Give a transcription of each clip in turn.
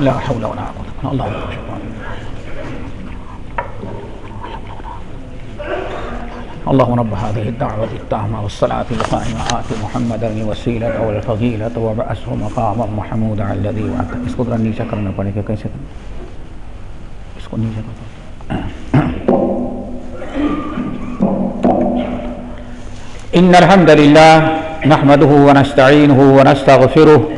لا حول ولا قوة الله أكبر اللهم رب هذه الدعوة التامة والصلاة القائمة آت محمدا الوسيلة والفضيلة وبعثه مقاما محمودا الذي وعدته اس کو ذرا نیچے کرنا پڑے گا کیسے کرنا اس کو نیچے کرنا إن الحمد لله نحمده ونستعينه ونستغفره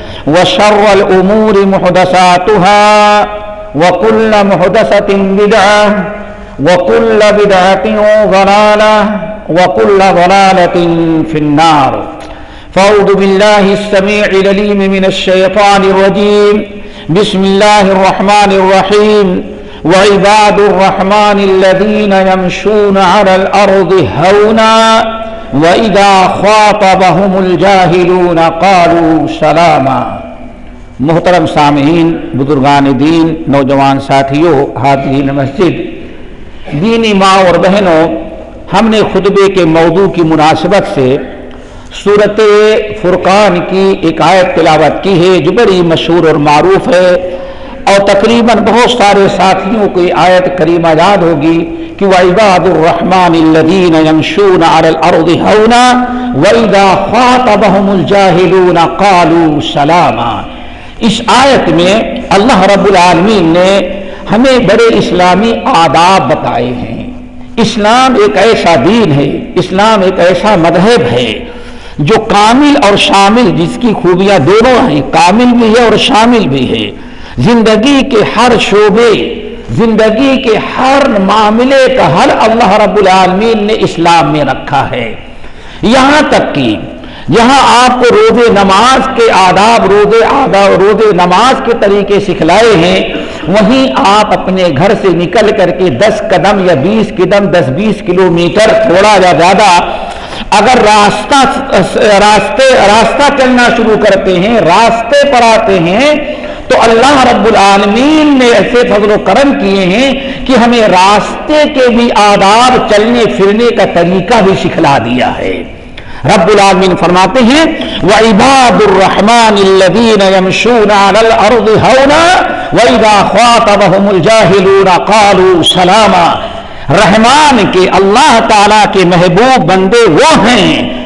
وشر الأمور محدثاتها وكل محدثة بدعة وكل بدعة ضلالة وكل ضلالة في النار. فأعوذ بالله السميع العليم من الشيطان الرجيم. بسم الله الرحمن الرحيم. وعباد الرحمن الذين يمشون على الأرض هونا وَإِذَا خَاطَبَهُمُ الْجَاهِلُونَ قَالُوا سَلَامًا۔ محترم سامعین بزرگان دین نوجوان ساتھیوں حاضرین مسجد، دینی ماں اور بہنوں، ہم نے خطبے کے موضوع کی مناسبت سے صورت فرقان کی ایک آیت تلاوت کی ہے، جو بڑی مشہور اور معروف ہے۔ اور تقریباً بہت سارے ساتھیوں کو یہ آیت کریمہ یاد ہوگی۔ کہ وَعِبَادُ الرَّحْمَنِ الَّذِينَ يَمْشُونَ عَلَى الْأَرْضِ هَوْنًا وَإِذَا خَاطَبَهُمُ الْجَاهِلُونَ قَالُوا سَلَامًا اس آیت میں اللہ رب العالمین نے ہمیں بڑے اسلامی آداب بتائے ہیں۔ اسلام ایک ایسا دین ہے، اسلام ایک ایسا مذہب ہے جو کامل اور شامل، جس کی خوبیاں دونوں ہیں، کامل بھی ہے اور شامل بھی ہے۔ زندگی کے ہر شعبے زندگی کے ہر معاملے کا حل اللہ رب العالمین نے اسلام میں رکھا ہے۔ یہاں تک کہ یہاں آپ کو روز نماز کے آداب، روز آداب روز نماز کے طریقے سکھلائے ہیں۔ وہیں آپ اپنے گھر سے نکل کر کے دس قدم یا بیس قدم، دس بیس کلو میٹر تھوڑا یا زیادہ اگر راستہ راستے راستہ چلنا شروع کرتے ہیں، راستے پر آتے ہیں تو اللہ رب العالمین نے ایسے فضل و کرم کیے ہیں کہ ہمیں راستے کے بھی آداب، چلنے پھرنے کا طریقہ بھی سکھلا دیا ہے۔ رب العالمین فرماتے ہیں، وَعِبَادُ الرَّحْمَنِ الَّذِينَ يَمْشُونَ عَلَى الْأَرْضِ وَإِذَا خَاطَبَهُمُ الْجَاهِلُونَ قَالُوا سَلَامًا۔ رحمان کے، اللہ تعالیٰ کے محبوب بندے وہ ہیں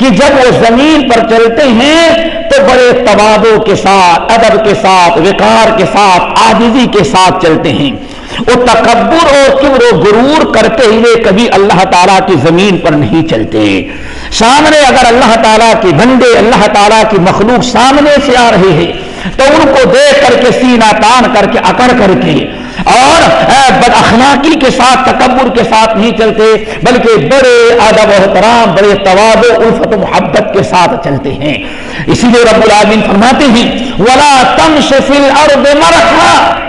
کہ جب وہ زمین پر چلتے ہیں تو بڑے توادوں کے ساتھ، ادب کے ساتھ، وقار کے ساتھ آجزی کے ساتھ چلتے ہیں۔ وہ تکبر اور کبر و غرور کرتے ہوئے کبھی اللہ تعالیٰ کی زمین پر نہیں چلتے۔ سامنے اگر اللہ تعالیٰ کے بندے، اللہ تعالیٰ کی مخلوق سامنے سے آ رہے ہیں، تو ان کو دیکھ کر کے سینہ تان کر کے اکڑ کر کے اور بد کے ساتھ، تکبر کے ساتھ نہیں چلتے، بلکہ بڑے ادب و احترام، بڑے تواب الفت و محبت کے ساتھ چلتے ہیں۔ اسی لیے رب العالمین فرماتے ہیں، ولا تمش فی الارض مرحا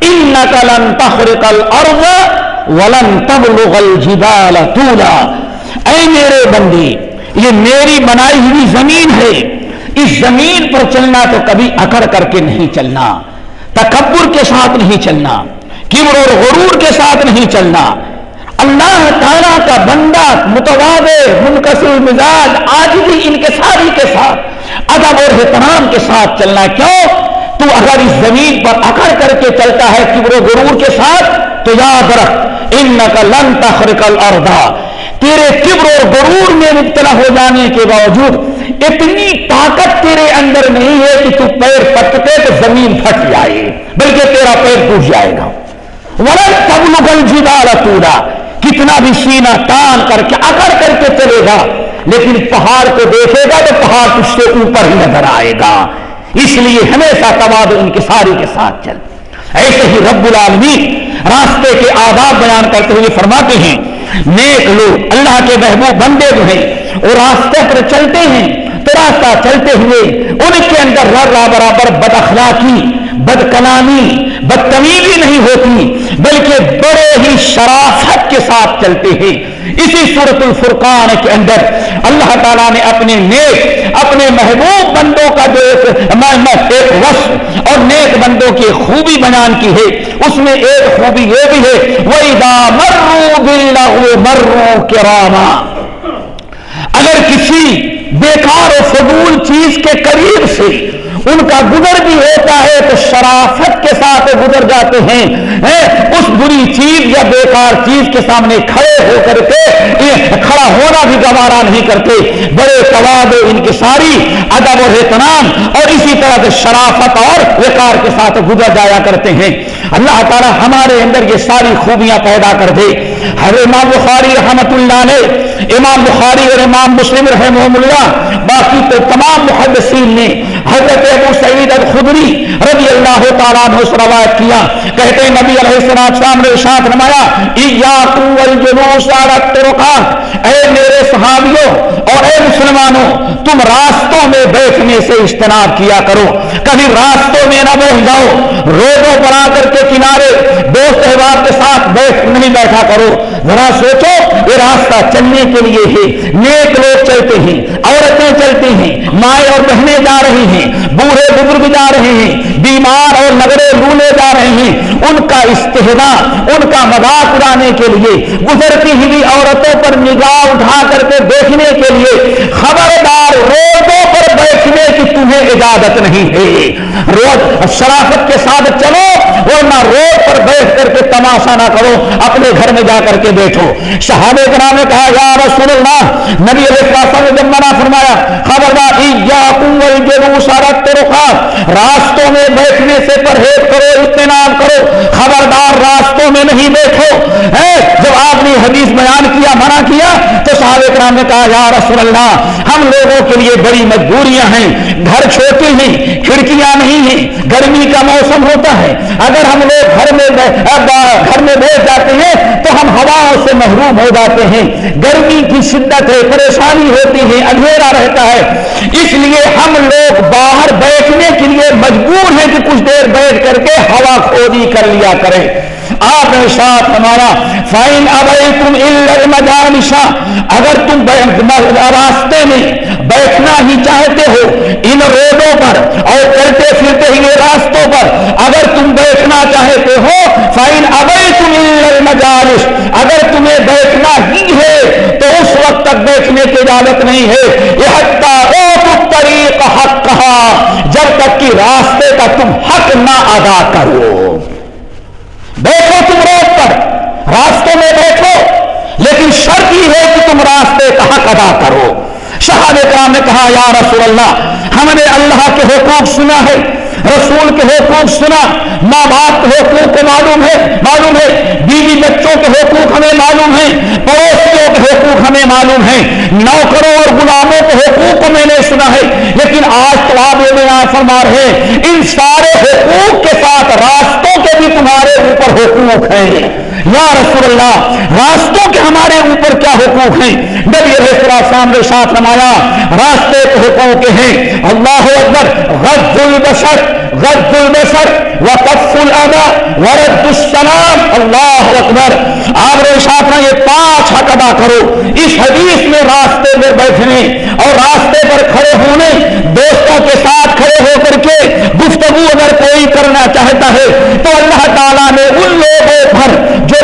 انك لن تخرق الارض ولن تبلغ الجبال طولا۔ اے میرے بندے، یہ میری بنائی ہوئی زمین ہے۔ اس زمین پر چلنا تو کبھی اکڑ کر کے نہیں چلنا۔ تکبر کے ساتھ نہیں چلنا۔ کبر اور غرور کے ساتھ نہیں چلنا۔ اللہ تعالیٰ کا بندہ متواد منقصر مزاج آج بھی انکساری کے ساتھ، ادب اور احترام کے ساتھ چلنا۔ کیوں؟ تو اگر اس زمین پر اکڑ کر کے چلتا ہے کبر و غرور کے ساتھ، تو یاد رکھ ان کا لن تخرکل اور تیرے کبر اور غرور میں مبتلا ہو جانے کے باوجود، اتنی طاقت تیرے اندر نہیں ہے کہ تو پیر پٹتے تو زمین پھٹ جائے، بلکہ تیرا پیر ٹوٹ جائے گا۔ ورن تبل جدار ٹوٹا کتنا بھی سینہ تان کر کے اکڑ کر کے چلے گا، لیکن پہاڑ کو دیکھے گا تو پہاڑ اس سے اوپر ہی نظر آئے گا۔ اس لیے ہمیشہ تباد ان کے ساری کے ساتھ چل۔ ایسے ہی رب العالمین راستے کے آداب بیان کرتے ہوئے فرماتے ہیں، نیک لوگ اللہ کے محبوب بندے جو ہیں، وہ راستے پر چلتے ہیں۔ تو راستہ چلتے ہوئے ان کے اندر را برابر بد اخلاقی بد کلامی بدتمیزی نہیں ہوتی، بلکہ بڑے ہی شرافت کے ساتھ چلتے ہیں۔ اسی صورت الفرقان کے اندر اللہ تعالیٰ نے اپنے نیک، اپنے محبوب بندوں کا جو ایک وصف اور نیک بندوں کی خوبی بیان کی ہے، اس میں ایک خوبی یہ بھی ہے وہ مرو مرو کراما اگر کسی بیکار و فضول چیز کے قریب سے ان کا گزر بھی ہوتا ہے تو شرافت کے ساتھ گزر جاتے ہیں اس بری چیز یا بیکار چیز کے سامنے کھڑے ہو کر کے کھڑا ہونا بھی گوارا نہیں کرتے۔ بڑے تواد ان کی ساری ادب و احترام اور اسی طرح سے شرافت اور وقار کے ساتھ گزر جایا کرتے ہیں۔ اللہ تعالی ہمارے اندر یہ ساری خوبیاں پیدا کر دے۔ ہر امام بخاری رحمت اللہ نے امام بخاری اور امام مسلم رحمہ اللہ، باقی تو تمام محدثین نے حضرت ابو سعید الخدری رضی اللہ تعالیٰ نے اس روایت کیا۔ کہتے ہیں، نبی علیہ السلام نے ارشاد فرمایا، ایاکم والجلوس علی الطرقات اے میرے صحابیوں اور اے مسلمانوں، تم راستوں میں بیٹھنے سے اجتناب کیا کرو۔ کبھی راستوں میں نہ بیٹھ جاؤ۔ روڈوں پر آ کر کے کنارے دوست احباب کے ساتھ بیٹھ نہیں بیٹھا کرو۔ ذرا سوچو، یہ راستہ چلنے کے لیے ہے۔ نیک لوگ چلتے ہیں، عورتیں چلتی ہیں، مائیں اور بہنیں جا رہی ہیں، بوڑھے بزرگ جا رہے ہیں، بیمار اور نگڑے لولے جا رہے ہیں۔ ان کا استحدا ان کا مذاق اڑانے کے لیے، گزرتی ہوئی عورتوں پر نگاہ اٹھا کر کے دیکھنے کے لیے خبردار روڈوں تمہیں اجازت نہیں ہے۔ روز شرافت کے ساتھ چلو، ورنہ روڈ پر بیٹھ کر کے تماشا نہ کرو، اپنے گھر میں جا کر کے بیٹھو۔ صحابہ کرام نے کہا، یا رسول اللہ، نبی علیہ السلام نے جب منع فرمایا، خبردار، ایاکم والجلوس على الطرقات راستوں میں بیٹھنے سے پرہیز کرو، اطمینان کرو۔ خبردار، راستوں میں نہیں بیٹھو۔ جب آپ نے حدیث بیان کیا، منع کیا، تو صحابہ کرام نے کہا، یا رسول اللہ، ہم لوگوں کے لیے بڑی مجبوریاں ہیں۔ گھر چھوٹے ہیں، کھڑکیاں نہیں ہیں، گرمی کا موسم ہوتا ہے۔ اگر ہم لوگ گھر میں گھر میں بیٹھ جاتے ہیں تو ہم ہواؤں سے محروم ہو جاتے ہیں۔ گرمی کی شدت ہے پریشانی ہوتی ہے اندھیرا رہتا ہے۔ اس لیے ہم لوگ باہر بیٹھنے کے لیے مجبور ہیں کہ کچھ دیر بیٹھ کر کے ہوا کھودی کر لیا کریں۔ آپ نے ساتھ ہمارا فائن ابئی تم المجانشا اگر تم راستے میں بیٹھنا ہی چاہتے ہو ان روڈوں پر اور چلتے پھرتے ہی راستوں پر، اگر تم بیٹھنا چاہتے ہو فائن ابئی تم المجانش اگر تمہیں بیٹھنا ہی ہے، تو اس وقت تک بیٹھنے کی اجازت نہیں ہے۔ یہ حتہ طریق حق کہا جب تک کہ راستے کا تم حق نہ ادا کرو۔ بیٹھو تم روڈ پر راستوں میں بیٹھو، لیکن شرط ہی ہے کہ تم راستے کا حق ادا کرو شہاد کرام نے کہا، یا رسول اللہ، ہم نے اللہ کے حقوق سنا ہے، رسول کے حقوق سنا، ماں باپ کے حقوق کو معلوم ہے معلوم ہے، بیوی بچوں کے حقوق ہمیں معلوم ہے پڑوسیوں کے حقوق ہمیں معلوم ہے نوکروں اور غلاموں کے حقوق کو میں نے سنا ہے، لیکن آج تو آپ فرما رہے ان سارے حقوق کے ساتھ راستوں بھی تمہارے اوپر حکومت ہیں۔ یا رسول اللہ، راستوں کے ہمارے اوپر کیا حقوق ہیں؟ نبی علیہ السلام نے ساتھ رمایا راستے کے حقوق ہیں۔ اللہ اکبر غد البشر غد البشر، وقف الادا ورد السلام۔ اللہ اکبر، آپ نے ساتھ یہ پانچ حق ادا کرو۔ اس حدیث میں راستے میں بیٹھنے اور راستے پر کھڑے ہونے، دوستوں کے ساتھ کھڑے ہو کر کے گفتگو اگر کوئی کرنا چاہتا ہے، تو اللہ تعالیٰ نے ان لوگوں پر جو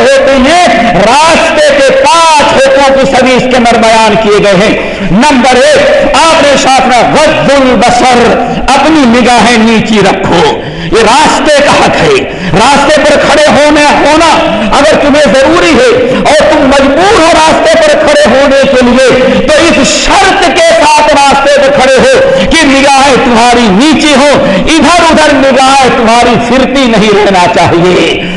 ہوتے ہیں راستے کے پانچ روڈ پر کھڑے ہوتے ہیں ہنر بیان کیے گئے ہیں۔ نمبر ایک، آپ نے ساتھ میں غد البصر، اپنی نگاہیں نیچی رکھو۔ یہ راستے کا حق ہے۔ راستے پر کھڑے ہونے ہونا اگر تمہیں ضروری ہے اور تم مجبور ہو راستے پر کھڑے ہونے کے لیے، تو اس شرط کے ساتھ راستے پر کھڑے ہو کہ نگاہیں تمہاری نیچی ہو ادھر ادھر نگاہیں تمہاری پھرتی نہیں رہنا چاہیے۔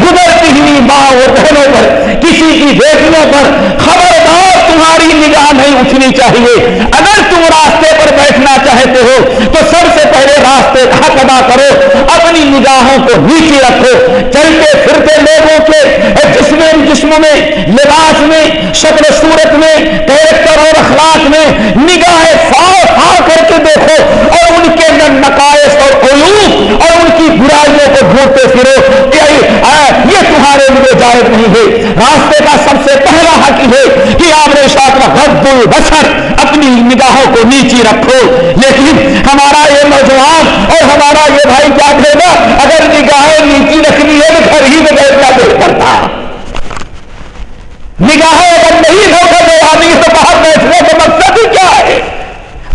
گزرتی ہوئی ماں اور بہنوں پر، کسی کی بیٹیوں پر خبردار تمہاری نگاہ نہیں اٹھنی چاہیے۔ اگر تم راستے پر بیٹھنا چاہتے ہو، تو سب سے پہلے راستے کا ادا کرو، اپنی نگاہوں کو نیچے رکھو۔ چلتے پھرتے لوگوں کے جسم جسم میں، لباس میں، شکل صورت میں، کیریکٹر اور اخلاق میں نگاہیں فاؤ فا کر کے دیکھو۔ اور ان کے نقائص اور علوم اور ان کی برائیوں کو ڈھونڈتے پھرو۔ کہ جائز نہیں ہے۔ راستے کا سب سے پہلا حق ہے کہ آپ نے ساتھ رد البصر اپنی نگاہوں کو نیچی رکھو۔ لیکن ہمارا یہ نوجوان اور ہمارا یہ بھائی کیا کہے گا اگر نگاہیں نیچی رکھنی ہے تو گھر ہی میں بیٹھنا دل کرتا نگاہیں اگر نہیں ہو کر آدمی تو باہر بیٹھنے کا مقصد ہی کیا ہے؟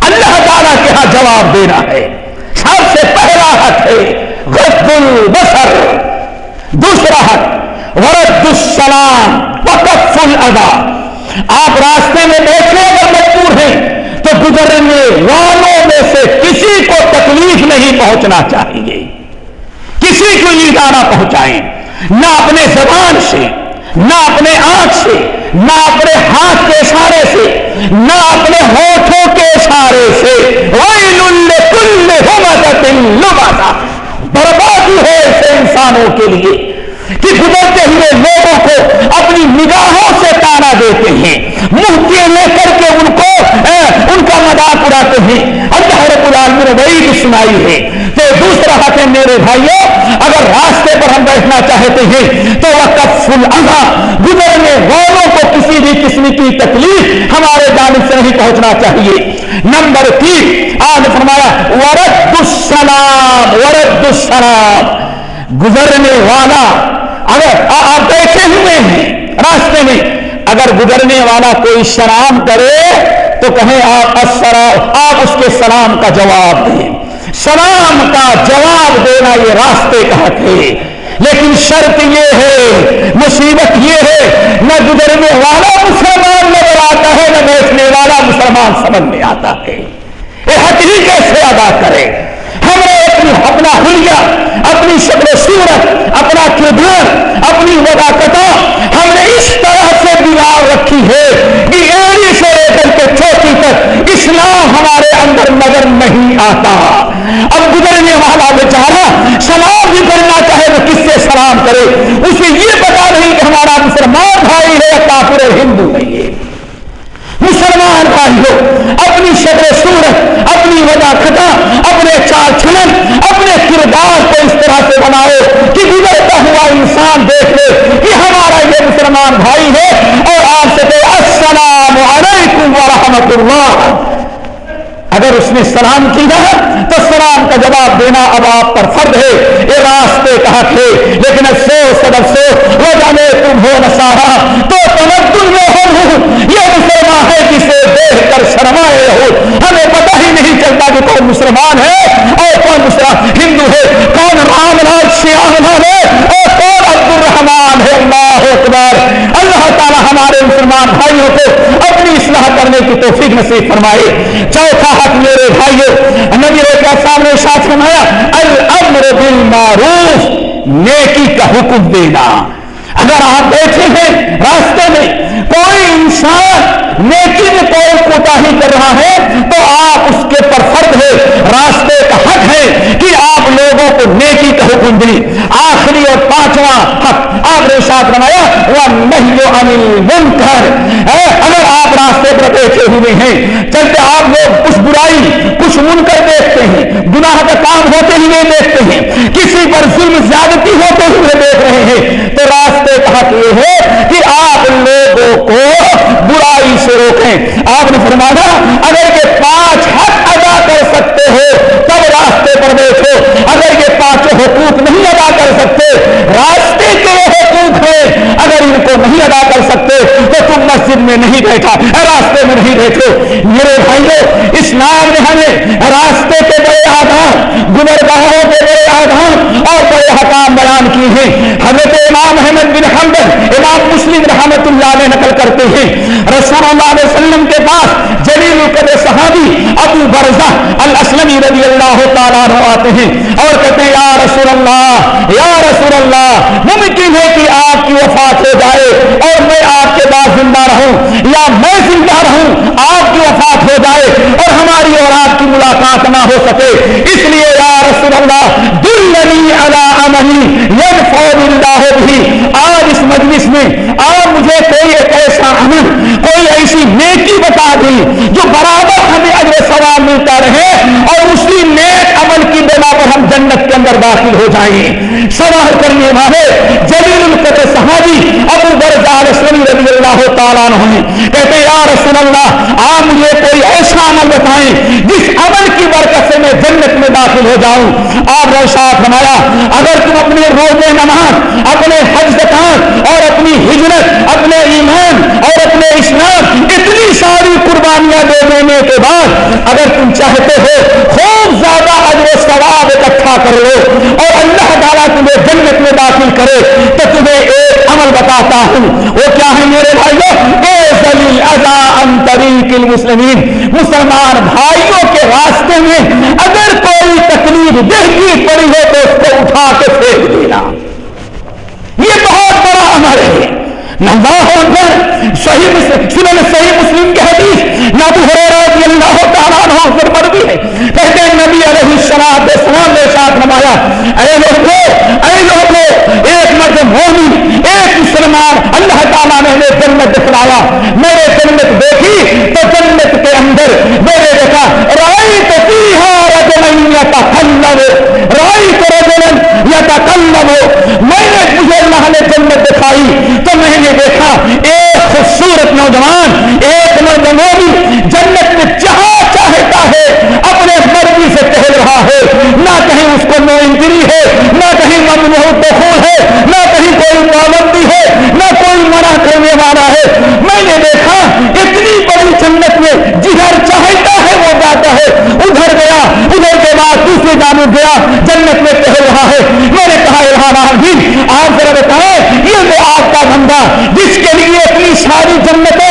اللہ تعالیٰ کے ہاں جواب دینا ہے۔ سب سے پہلا حق ہے غد البصر دوسرا حق ورد السلام وقف الادا آپ راستے میں بیٹھے اگر مجبور ہیں، تو گزرنے والوں میں سے کسی کو تکلیف نہیں پہنچنا چاہیے۔ کسی کو ایزا نہ پہنچائیں۔ نہ اپنے زبان سے، نہ اپنے آنکھ سے، نہ اپنے ہاتھ کے اشارے سے، نہ اپنے ہوٹھوں کے اشارے سے۔ بربادی ہے ایسے انسانوں کے لیے کہ گزرتے ہوئے لوگوں کو اپنی نگاہوں سے تانا دیتے ہیں۔ مفتی لے کر کے ان کو ان کا مذاق اڑاتے ہیں۔ اللہ رب العالمین نے وہی بھی سنائی ہے۔ تو دوسرا حق ہے میرے بھائیوں اگر راستے پر ہم بیٹھنا چاہتے ہیں، تو وہ کفل اگا گزرنے والوں کو کسی بھی قسم کی تکلیف ہمارے جانب سے نہیں پہنچنا چاہیے۔ نمبر تین، آج فرمایا، ورد السلام ورد السلام۔ گزرنے والا اگر آپ بیٹھے ہوئے ہیں راستے میں، اگر گزرنے والا کوئی سلام کرے، تو کہیں آپ آپ اس کے سلام کا جواب دیں۔ سلام کا جواب دینا یہ راستے کا حق ہے۔ لیکن شرط یہ ہے، مصیبت یہ ہے، نہ گزرنے والا مسلمان نظر آتا ہے، نہ بیٹھنے والا مسلمان سمجھ میں آتا ہے۔ یہ حق ہی کیسے ادا کرے اپنا حلیہ، اپنی شکل و صورت، اپنا کردار، اپنی وضاقت ہم نے اس طرح سے بگاڑ رکھی ہے کہ ایڑی سے لے کر کے چوٹی تک اسلام ہمارے اندر نظر نہیں آتا۔ اب گزرنے والا بیچارہ سلام بھی کرنا چاہے تو کس سے سلام کرے؟ اسے یہ پتا نہیں کہ ہمارا مسلمان بھائی ہے کافر ہندو نہیں ہے۔ مسلمان بھائی ہو، اپنی شکل صورت، اپنی وجہ خطا اپنے چار چھلن، اپنے کردار کو اس طرح سے بناؤ کہ گزرتا ہوا انسان دیکھ لے کہ ہمارا یہ مسلمان بھائی ہے اور آپ سے کہ السلام علیکم ورحمۃ اللہ۔ اگر اس نے سلام کیا تو سلام کا جواب دینا اب آپ پر فرد ہے۔ یہ راستے کا حق ہے لیکن افسوس سب افسوس وہ جانے تم ہو نسارا تو تمدن میں ہو یہ مسلمان ہے جسے دیکھ کر شرمائے ہو ہمیں پتہ ہی نہیں چلتا کہ کون مسلمان ہے اور کون مسلمان ہندو ہے کون رام لال سیاح ہے اور کون عبد الرحمان ہے اللہ اکبر اللہ تعالی ہمارے مسلمان بھائیوں کو اپنی اصلاح کرنے کی توفیق نصیب فرمائے چوتھا حق میرے بھائیو، نبی صاحب نے ساتھ فرمایا، الامر بالمعروف، نیکی کا حکم دینا۔ اگر آپ بیٹھے ہیں راستے میں، کوئی انسان نیکی میں کوئی کوتا ہی کر رہا ہے، تو آپ اس کے پر فرد ہے راستے کا حق ہے کہ آپ لوگوں کو نیکی آخری اور پانچواں حق آپ نے ساتھ بنایا، وہ نہیں انل منکر اگر آپ راستے پر بیٹھے ہوئے ہیں، چلتے آپ لوگ کچھ برائی، کچھ من کر دیکھتے ہیں، گناہ کا کام ہوتے ہوئے دیکھتے ہیں، کسی پر ظلم زیادتی ہوتے ہوئے دیکھ رہے ہیں، تو راستے کا حق یہ ہے کہ آپ لوگوں کو برائی سے روکیں۔ آپ نے فرمایا، اگر یہ پانچ حق ادا کر سکتے ہو تب راستے پر بیٹھو اگر یہ پانچوں حقوق نہیں ادا کر سکتے راستے کے حقوق ہیں اگر ان کو نہیں ادا کر سکتے۔ مسجد میں نہیں بیٹھا راستے میں نہیں بیٹھے۔ میرے بھائیوں اسلام نے ہمیں راستے کے بڑے آدھار گزرگاہوں کے بڑے آدھار اور بڑے حکام بیان کیے ہیں۔ حضرت امام احمد بن حمد امام مسلم رحمت اللہ نے نقل کرتے ہیں۔ رسول اللہ علیہ وسلم کے پاس جلیل القدر صحابی ابو برزہ الاسلمی رضی اللہ تعالیٰ آتے ہیں اور کہتے ہیں، یا رسول اللہ، یا رسول اللہ، ممکن ہے کہ آپ کی وفات ہو جائے اور میں آپ زندہ رہوں یا میں زندہ رہوں، آپ کی وفات ہو جائے اور ہماری اور آپ کی ملاقات نہ ہو سکے۔ اس لیے یا رسول اللہ، دلنی علی اللہ بھی آج اس مجلس میں آپ مجھے کوئی ایک ایسا عمل، کوئی ایسی نیکی بتا دی جو برابر ہمیں اجر سوال ملتا رہے اور ہم جنت کے اندر داخل ہو جائیں، سوال کرنے والے جلیل القدر صحابی ابو برزال اسلم رضی اللہ تعالیٰ عنہ کہتے یا رسول اللہ، آپ مجھے کوئی ایسا عمل بتائیں جس عمل کی برکت سے میں جنت میں داخل ہو جاؤں۔ آپ نے ساتھ فرمایا، اگر تم اپنے روزے نماز، اپنے حج زکات اور اپنی ہجرت، اپنے ایمان اور اپنے اسلام، اتنی ساری قربانیاں دے دینے کے بعد اگر تم چاہتے ہو ثواب اکٹھا کر لو اور اللہ تعالیٰ تمہیں جنت میں داخل کرے تو تمہیں ایک عمل بتاتا ہوں۔ وہ کیا ہے میرے بھائیوں المسلمین، مسلمان بھائیوں کے راستے میں اگر کوئی تکلیف دیکھنی پڑی ہو تو اس کو اٹھا کے پھینک دینا۔ یہ بہت بڑا عمل ہے۔ صحیح سنن صحیح مسلم کے حدیث نبی رضی اللہ تعالیٰ عنہ پر مروی ہے کہتے ہیں نبی علیہ السلام السلام نے ساتھ اے لوگوں اے لوگوں ایک مرد مومن، ایک مسلمان، اللہ تعالیٰ نے ہمیں جنت دکھلایا میرے جنت دیکھی تو جنت کے اندر میرے دیکھا رائی تو رجمن یا تخلو رائی تو رجمن یا تخلو میں نے مجھے اللہ نے جنت دکھائی تو میں نے دیکھا، ایک خوبصورت نوجوان، ایک مرد مومن جنت میں جہاں چاہتا ہے اپنے مرضی سے ٹہل رہا ہے۔ نہ کہیں اس کو نو انجری ہے نہ کہیں ممنوع دخول ہے نہ کہیں کوئی پابندی ہے نہ کوئی منع کرنے والا ہے میں نے دیکھا اتنی بڑی جنت میں جدھر چاہتا ہے وہ جاتا ہے ادھر گیا ادھر کے بعد دوسری جانب گیا جنت میں ٹہل رہا ہے میں نے کہا الحان آپ ذرا بتائیں یہ وہ آپ کا بندہ جس کے لیے اتنی ساری جنتیں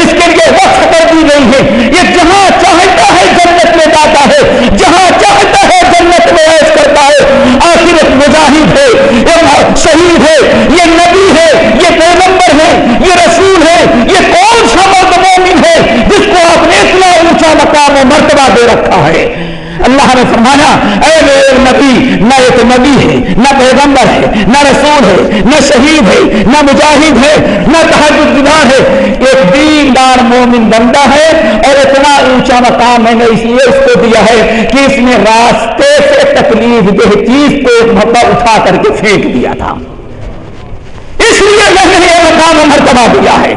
اس کے لیے وقت کر دی گئی ہے یہ جہاں چاہتا ہے جنت میں جاتا ہے جہاں چاہتا ہے جنت میں ایس کرتا ہے آخر ایک مجاہد ہے یہ شہید ہے یہ نبی ہے یہ پیغمبر ہے یہ رسول ہے یہ کون سا مرد مومن ہے جس کو آپ نے اتنا اونچا مقام و مرتبہ دے رکھا ہے اللہ نے فرمایا اے میرے نبی نہ ایک نبی ہے نہ پیغمبر ہے نہ رسول ہے، نہ شہید ہے، نہ مجاہد ہے، نہ تحجد گزار ہے۔ ایک دین دار مومن بندہ ہے اور اتنا اونچا مقام میں نے اس لیے اس کو دیا ہے کہ اس نے راستے سے تکلیف دہ چیز کو ایک مرتبہ اٹھا کر کے پھینک دیا تھا۔ اس لیے میں نے یہ مقام مرتبہ دیا ہے۔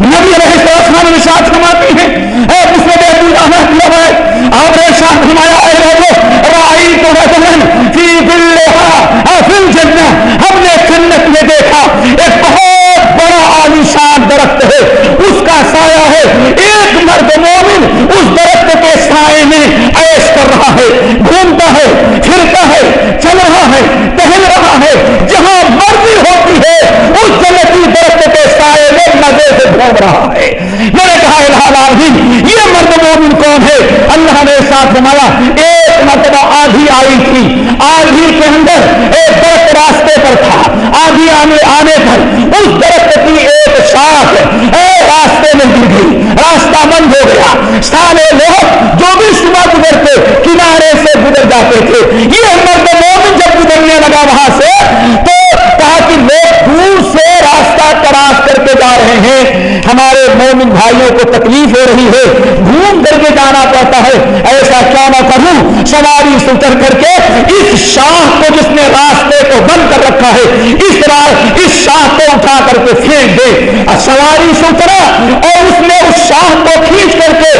نبی رہے السلام نے ساتھ فرماتی ہیں، اے اس نے بے دل ہے آپ نے ساتھ فرمایا، اے لوگوں رائی تو رجلن فی ظلها فی الجنہ ہم نے جنت میں دیکھا، ایک بہت بڑا عالیشان درخت ہے، اس کا سایہ ہے، ایک مرد مومن اس درخت کے سائے میں عیش کر رہا ہے، گھومتا ہے، پھرتا ہے، چل رہا ہے، ٹہل رہا ہے، جہاں مرضی ہوتی ہے، اس جنتی درخت کے سائے میں مزے سے گھوم رہا ہے۔ میں نے کہا کام ہے۔ اللہ نے ساتھ بنایا ایک مرتبہ آدھی آئی تھی۔ آدھی کے اندر ایک درخت راستے پر تھا۔ آدھی آنے آنے پر اس درخت کی ایک شاخ راستے میں گر گئی۔ راستہ بند ہو گیا۔ سارے لوگ جو بھی صبح گزرتے کنارے سے گزر جاتے تھے یہ مرد مومن جب گزرنے لگا وہاں سے تو کہا کہ لوگ دور سے راستہ تراش کر کے جا رہے ہیں ہمارے مومن بھائیوں کو تکلیف ہو رہی ہے، گھوم کر کے جانا پڑتا ہے۔ ایسا کیا نہ کروں سواری ستر کر کے اس شاہ کو جس نے راستے کو بند کر رکھا ہے، اس طرح اس شاہ کو اٹھا کر کے پھینک دے۔ سواری سترا اور اس نے اس شاہ کو کھینچ کر کے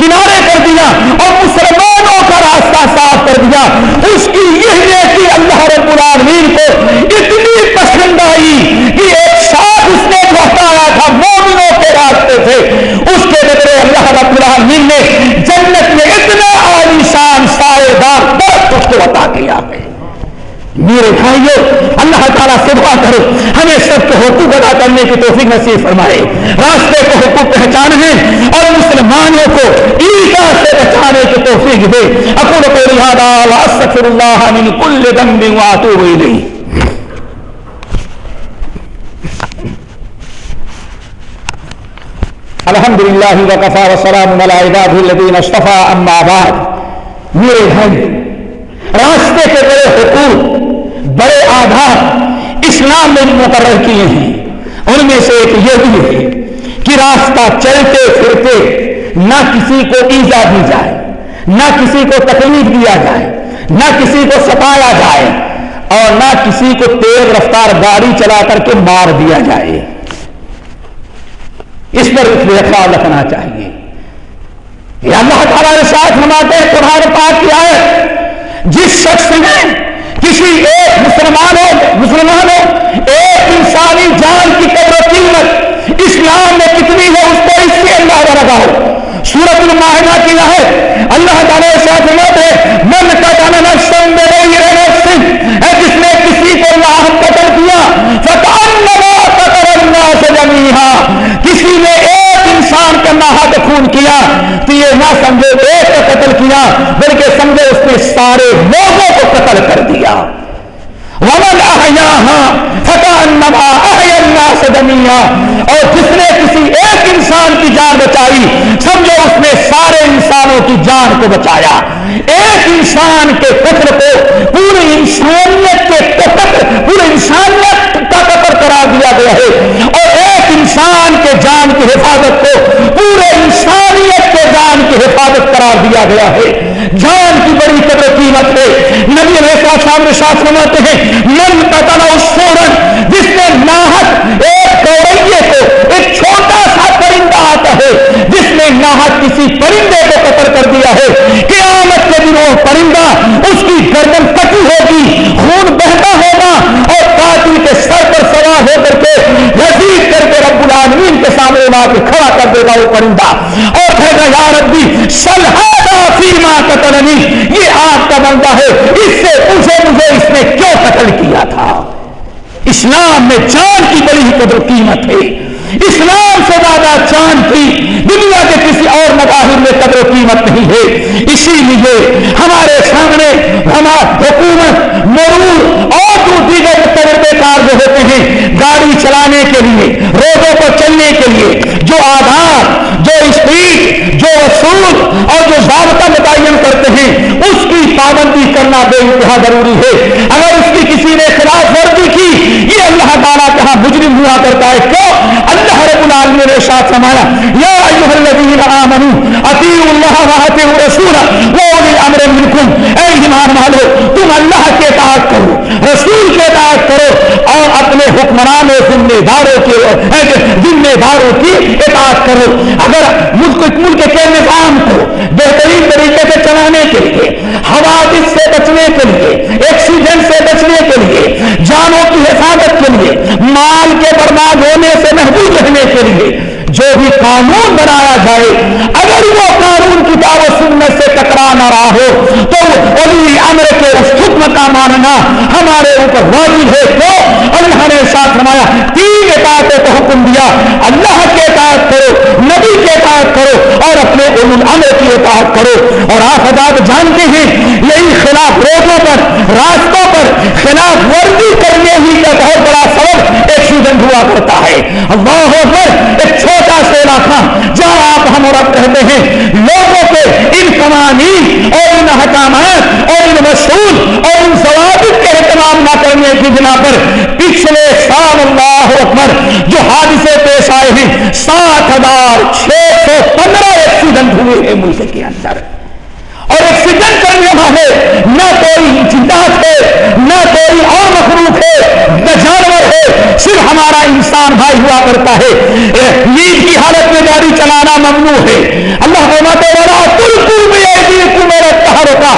کنارے کر دیا اور مسلمانوں کا راستہ صاف کر دیا۔ اس کی یہ نیکی اللہ رب العالمین کو اس العالمین نے جنت میں اتنا عالی شان سائے دار درخت اس کو عطا کیا ہے۔ میرے بھائیو، اللہ تعالیٰ سے دعا کرو، ہمیں سب کے حقوق ادا کرنے کی توفیق نصیب فرمائے۔ راستے کو حقوق پہچاننے اور مسلمانوں کو عیدا سے بچانے کی توفیق دے۔ اقول کو لہٰذا استغفر اللہ من کل ذنب واتوب الیہ۔ الحمد للہ وقفا وسلام الدین اشتفا اما بعد۔ میرے بھائی، راستے کے بڑے حقوق، بڑے آدھار اسلام نے مقرر کیے ہیں۔ ان میں سے ایک یہ بھی ہے کہ راستہ چلتے پھرتے نہ کسی کو ایزا دی جائے، نہ کسی کو تکلیف دیا جائے، نہ کسی کو ستایا جائے اور نہ کسی کو تیز رفتار گاڑی چلا کر کے مار دیا جائے۔ اس پر خیال رکھنا چاہیے۔ یہ اللہ تعالیٰ نے ساتھ نماتے قرآن پاک کی آئے جس شخص نے کسی ایک مسلمانوں مسلمانوں ایک انسانی جان کی قدر و قیمت اسلام میں کتنی ہے اس کو اس سے اندازہ لگاؤ۔ سورت الماہدہ کی ہے اللہ تعالیٰ ساتھ نماتے من کا جانا نفسن میرے یہ نفسن ہے جس نے کسی کو اللہ قتل کیا فتح سے جمیہا کسی نے ایک انسان کا ناحق خون کیا، تو یہ نہ سمجھے ایک کا قتل کیا، بلکہ سمجھے اس نے سارے لوگوں کو قتل کر دیا۔ ومن اور جس نے کسی ایک انسان کی جان بچائی سمجھو اس نے سارے انسانوں کی جان کو بچایا۔ ایک انسان کے قتل کو پوری انسانیت کے قتل، پوری انسانیت کا قتل کرا دیا گیا ہے۔ اور ایک انسان کے جان کی حفاظت کو پورے انسانیت کے جان کی حفاظت قرار دیا گیا ہے۔ جان کی بڑی قدر قیمت ہے۔ نبی علیہ سامنے ساتھ سناتے ہیں، من قتل سورن جس نے ناحق ایک گوڑیے کو ایک چھوٹا سا پرندہ آتا ہے، جس نے ناحق کسی پرندے کو قتل کر دیا ہے۔ قیامت کے دن وہ پرندہ اس کی گردن کٹی ہوگی، خون بہتا ہوگا اور قاتل کے سر پر سوار ہو کر کے رسید کر کے رب العالمین کے سامنے لا کے کر دے گا وہ پرندہ۔ اور پھر یا ربی سلحا فیما قتلنی. یہ آپ کا بندہ ہے۔ اس سے پوچھے مجھے اس نے کیوں قتل کیا تھا؟ اسلام میں جان کی بڑی ہی قدر قیمت ہے۔ اسلام سے زیادہ چاند کی دنیا کے کسی اور مظاہر میں قدر و قیمت نہیں ہے۔ اسی لیے ہمارے سامنے ہمارا حکومت مرور اور جو دیگر تجربے کار جو ہوتے ہیں، گاڑی چلانے کے لیے، روڈوں پر چلنے کے لیے جو آدھار جو اسپیڈ جو اور جو ضابطہ متعین کرتے ہیں، اس کی پابندی کرنا بے انتہا ضروری ہے۔ اگر اس کی کسی نے خلاف ورزی کی، یہ اللہ تعالیٰ کہاں مجرم ہوا کرتا ہے۔ کیوں؟ اللہ رب العالمین نے ساتھ سمایا یا ایوہ الذین آمنوا اطیعوا اللہ و اطیعوا رسول و اولی الامر منکم۔ اے ایمان والو، تم اللہ کے اطاعت کرو، رسول کے اطاعت کرو۔ اپنے حکمران ذمہ داروں کے ذمہ داروں کی اطاعت کرو۔ اگر ملک ملک کے نظام کو بہترین طریقے سے چلانے کے لیے، حوادث سے بچنے کے لیے، ایکسیڈنٹ سے بچنے کے لیے، جانوں کی حفاظت کے لیے، مال کے برباد ہونے سے محبوب رہنے کے لیے، جو بھی قانون بنایا جائے، اگر وہ قانون کتاب و سنت سے ٹکرا نہ رہا ہو، تو ولی امر کے اس حکم کا ماننا ہمارے اوپر واجب ہے تو اللہ نے ساتھ فرمایا، تین اطاعتوں کو حکم دیا، اللہ کے اطاعت کرو، نبی کے اطاعت کرو، اور اپنے اول امر کی اطاعت کرو۔ اور آپ حضرات جانتے ہیں، یہی خلاف روڈوں پر، راستوں پر خلاف ورزی کرنے ہی کا بہت بڑا سبب ایکسیڈنٹ ہوا کرتا ہے۔ اللہ پر ایک چھوٹا سا علاقہ جہاں آپ ہم اور آپ کہتے ہیں، لوگوں کے ان قوانین اور ان حکامات اور ان مشہور اور ان ضوابط کے اہتمام نہ کرنے کی بنا پر پچھلے سال اللہ اکبر، جو حادثے پیش آئے ہیں سات ہزار چھ سو پندرہ ایکسیڈنٹ ہوئے ہیں ملک کے اندر۔ اور ایکسیڈنٹ کرنے والے نہ کوئی جنات ہے، نہ کوئی اور مخلوق ہے، نہ جانور ہے، صرف ہمارا انسان بھائی ہوا کرتا ہے۔ نیند کی حالت میں گاڑی چلانا ممنوع ہے۔ اللہ فرماتے والا بالکل بھی ایسی میرا کہا ہوتا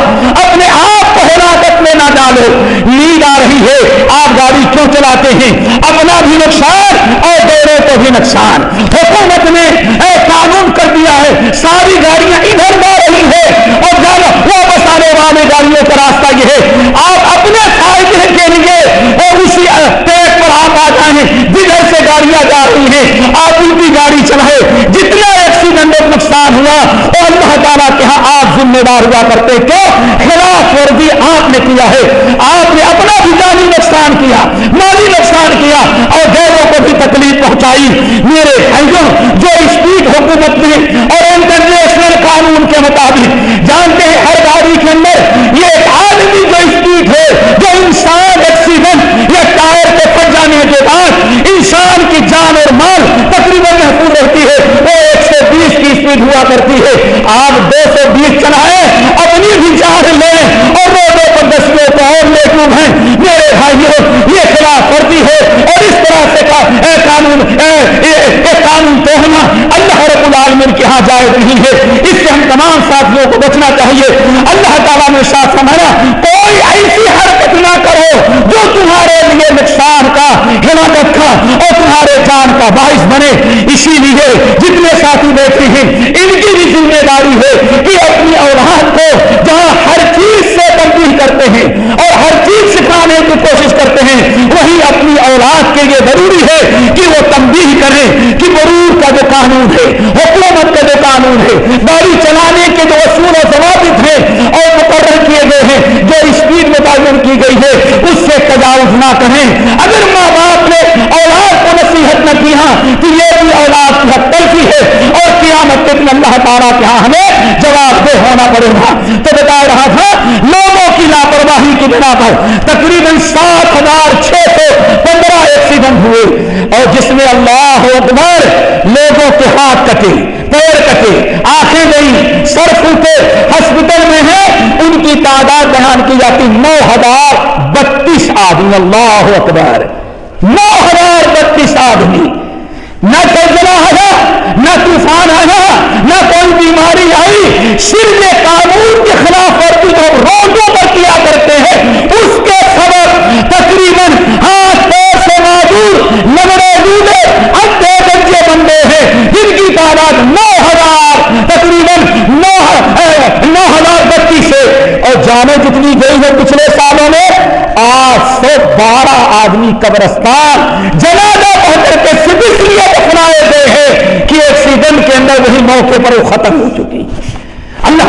انسان حکومت نے اے قانون کر دیا ہے، ساری گاڑیاں ادھر جا رہی ہے اور جانا، واپس آنے والے گاڑیوں کا راستہ یہ ہے۔ آپ اپنے فائدے کے لیے اور اسی پیٹ پر آپ آ جائیں۔ جدھر سے گاڑیاں جا رہی ہیں، آپ ان کی گاڑی چلائے جتنا ایکسیڈنٹ اور نقصان ہوا، اور اللہ تعالیٰ کہا آپ ذمہ دار ہوا کرتے کیوں خلاف ورزی آپ نے کیا ہے؟ آپ نے اپنا بھی جانی نقصان کیا، مالی نقصان کیا، اور تکلیف پہنچائی۔ میرے بھائیوں، جو اسپیڈ حکومت نے اور انٹرنیشنل قانون کے مطابق جانتے ہیں ہر گاڑی کے اندر، یہ ایک عالمی جو اسپیڈ ہے، جو انسان ایکسیڈنٹ یا ٹائر کے پھٹ جانے کے بعد انسان کی جان اور مال تقریباً محفوظ رہتی ہے، وہ ایک سو بیس کی اسپیڈ ہوا کرتی ہے آپ دو سو بیس چلائیں اپنی بھی جان لیں اور روڈوں پر دسیوں کو اور لے ڈوب ہیں میرے بھائیوں یہ خلاف ورزی ہے اور اس طرح سے کا اے قانون اے اے اے قانون توہنا اللہ رب العالمین کے ہاں جائز نہیں ہے۔ اس سے ہم تمام ساتھیوں کو بچنا چاہیے۔ اللہ تعالیٰ نے ساتھ سمانا کوئی ایسی حرکت نہ کرو جو تمہارے لیے نقصان کا ہلاکت کا اور تمہارے جان کا باعث بنے۔ اسی لیے جتنے ساتھی بیٹھے ہیں، ان کی بھی ذمہ داری ہے کہ اپنی اولاد کو جہاں ہر چیز سے تبدیل کرتے ہیں اور ہر چیز سکھانے کی کوشش کرتے ہیں، وہی اپنی اولاد کے لیے ضروری ہے کہ وہ تبدیل کریں، کہ مرور کا جو قانون ہے، حکومت کا جو قانون ہے، گاڑی چلانے کے جو اصول و ضوابط ہیں اور مقرر کیے گئے ہیں، جو اسپیڈ متعین کی گئی ہے، اس سے تجاوز نہ کریں۔ اگر ماں باپ نے اولاد کو نصیحت نہ کی ہاں تو یہ بھی اولاد کی حق تلفی ہے۔ اور قیامت کے دن اللہ تعالیٰ کے ہاں ہمیں جواب دہ ہونا پڑے گا۔ تو بتا رہا تھا، لوگوں کی لاپرواہی کی بنا پر تقریباً سات ہزار چھ سو پندرہ ایکسیڈنٹ ہوئے۔ اور جس میں اللہ اکبر لوگوں کے ہاتھ کٹے، پیر کٹے، آنکھیں گئی سر پھوٹے ہاسپٹل میں ہیں، ان کی تعداد بیان کی جاتی نو ہزار بتیس آدمی، اللہ اکبر۔ نو ہزار بتیس آدمی۔ نہ زلزلہ آیا، نہ طوفان آیا، نہ کوئی بیماری آئی، صرف یہ قانون کے خلاف ورزی جو روڈوں پر کیا کرتے ہیں اس کے سبب تقریباً ہاتھ پیر سے معذور لگڑے ڈوبے اڈے گنجے بندے ہیں جن کی تعداد نو ہزار تقریباً نو نو ہزار بتیس ہے اور جانے جتنی گئی ہے پچھلے سالوں میں، آٹھ سو بارہ آدمی قبرستان جنازہ پہنچ کر کے صرف اس لیے دفنائے گئے ہیں کہ ایکسیڈنٹ کے اندر وہی موقع پر وہ ختم ہو چکی۔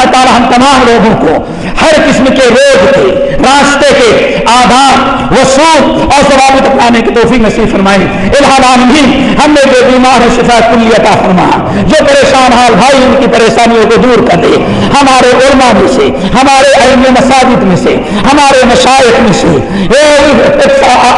اللہ تعالی ہم تمام لوگوں کو ہر قسم کے روگ کے، راستے کے، آداب وسوخ اور ثوابت اپنانے کی توفیق نصیب فرمائی۔ الحال بھی ہم نے جو بیمار ہے شفا کلی فرما، جو پریشان حال بھائی ان کی پریشانیوں کو دور کر دے، ہمارے علماء میں سے، ہمارے علم مساجد میں سے، ہمارے مشائق میں سے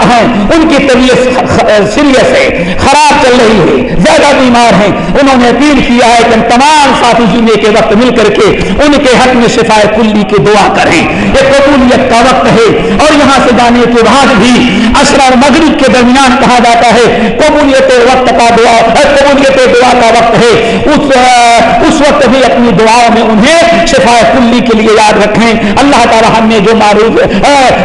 ہیں، ان کی طبیعت سیریس ہے، خراب چل رہی ہے، زیادہ بیمار ہیں۔ انہوں نے اپیل کیا ہے کہ ہم تمام ساتھی جینے کے وقت مل کر کے ان کے حق میں شفا کلی کی دعا کریں۔ یہ قبولیت کا وقت ہے۔ اور یہاں سے جانے کے بعد بھی اثر اور مغرب کے درمیان کہا جاتا ہے، قبولیت وقت کا دعا، قبولیت دعا کا وقت ہے۔ اس اس وقت بھی اپنی دعاؤں میں انہیں شفا کے لیے یاد رکھیں۔ اللہ تعالیٰ ہم نے جو معروف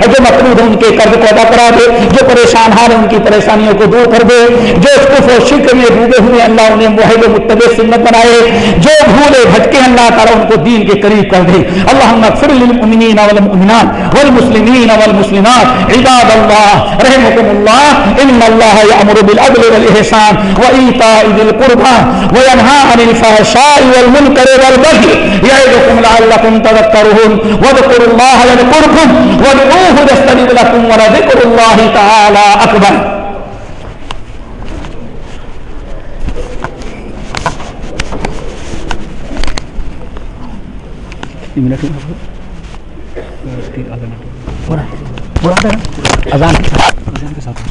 جو مقروض ان کے قرض کو ادا کرا دے۔ جو پریشان حال ان کی پریشانیوں کو دور کر دے۔ جو اس کو شکر میں ڈوبے ہوئے اللہ انہیں محب متب سنت بنائے۔ جو بھولے بھٹکے، اللہ تعالیٰ ان کو دین کے قریب کر دے۔ اللہم اغفر للمؤمنین والمؤمنات والمسلمین والمسلمات۔ عباد اللہ رحمكم اللہ۔ ان اللہ یامر بالعدل والاحسان وایتاء ذی القربى وینهى عن الفحشاء والمنکر والبغي یعظکم لعلکم تذکرون واذکروا اللہ یذکرکم وادعوه یستجب لكم ولذکر اللہ تعالی اکبر منٹ اذان اذان کے ساتھ